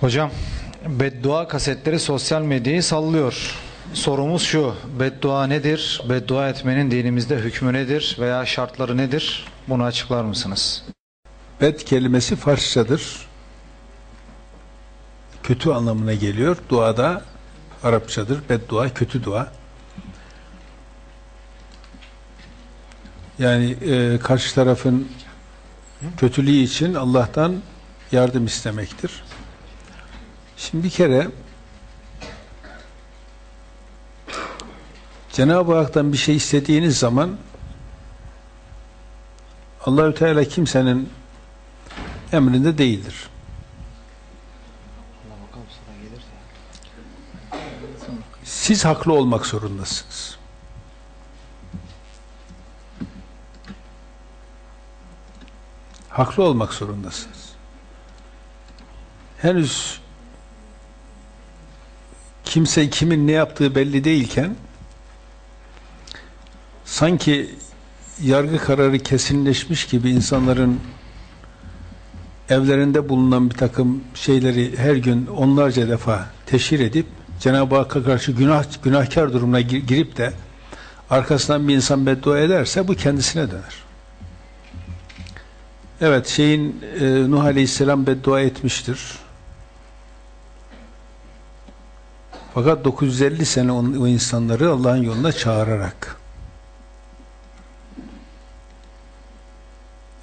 Hocam, beddua kasetleri sosyal medyayı sallıyor. Sorumuz şu, beddua nedir? Beddua etmenin dinimizde hükmü nedir veya şartları nedir? Bunu açıklar mısınız? Bed kelimesi Farsçadır. Kötü anlamına geliyor. Duada Arapçadır. Beddua, kötü dua. Yani e, karşı tarafın kötülüğü için Allah'tan yardım istemektir. Şimdi bir kere Cenab-ı Hak'tan bir şey istediğiniz zaman Allahü Teala kimsenin emrinde değildir. Siz haklı olmak zorundasınız. Haklı olmak zorundasınız. Henüz kimse kimin ne yaptığı belli değilken sanki yargı kararı kesinleşmiş gibi insanların evlerinde bulunan bir takım şeyleri her gün onlarca defa teşhir edip Cenab-ı Hakk'a karşı günah, günahkar durumuna gir- girip de arkasından bir insan beddua ederse bu kendisine döner. Evet şeyin e, Nuh Aleyhisselam beddua etmiştir. Fakat 950 sene o insanları Allah'ın yoluna çağırarak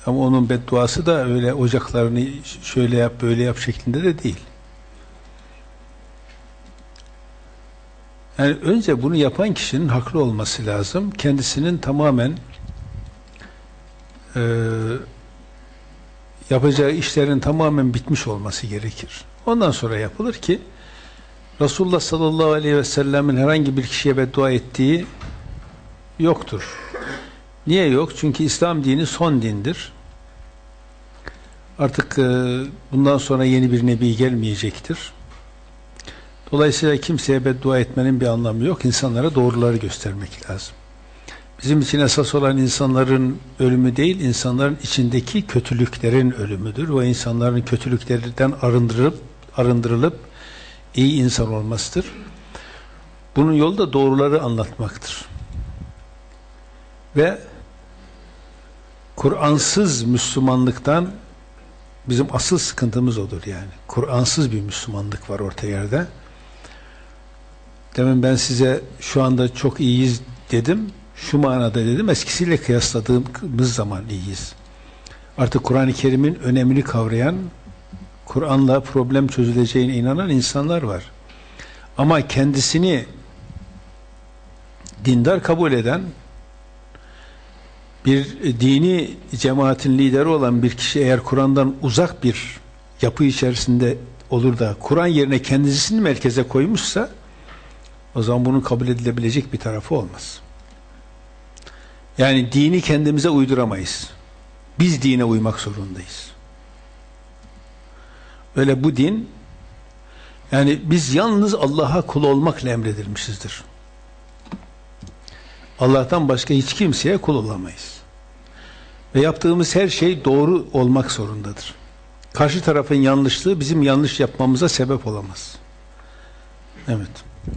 Ama onun bedduası da öyle ocaklarını şöyle yap böyle yap şeklinde de değil. Yani önce bunu yapan kişinin haklı olması lazım. Kendisinin tamamen e, yapacağı işlerin tamamen bitmiş olması gerekir. Ondan sonra yapılır ki Resulullah sallallahu aleyhi ve sellemin herhangi bir kişiye beddua ettiği yoktur. Niye yok? Çünkü İslam dini son dindir. Artık e, bundan sonra yeni bir nebi gelmeyecektir. Dolayısıyla kimseye beddua etmenin bir anlamı yok. İnsanlara doğruları göstermek lazım. Bizim için esas olan insanların ölümü değil, insanların içindeki kötülüklerin ölümüdür. O insanların kötülüklerinden arındırılıp arındırılıp iyi insan olmasıdır. Bunun yolu da doğruları anlatmaktır. Ve Kur'ansız Müslümanlıktan bizim asıl sıkıntımız odur yani. Kur'ansız bir Müslümanlık var orta yerde. Demin ben size şu anda çok iyiyiz dedim. Şu manada dedim. Eskisiyle kıyasladığımız zaman iyiyiz. Artık Kur'an-ı Kerim'in önemini kavrayan, Kur'an'la problem çözüleceğine inanan insanlar var. Ama kendisini dindar kabul eden, bir dini cemaatin lideri olan bir kişi eğer Kur'an'dan uzak bir yapı içerisinde olur da Kur'an yerine kendisini merkeze koymuşsa o zaman bunun kabul edilebilecek bir tarafı olmaz. Yani dini kendimize uyduramayız. Biz dine uymak zorundayız. Öyle bu din yani biz yalnız Allah'a kul olmakla emredilmişizdir. Allah'tan başka hiç kimseye kul olamayız. Ve yaptığımız her şey doğru olmak zorundadır. Karşı tarafın yanlışlığı bizim yanlış yapmamıza sebep olamaz. Evet.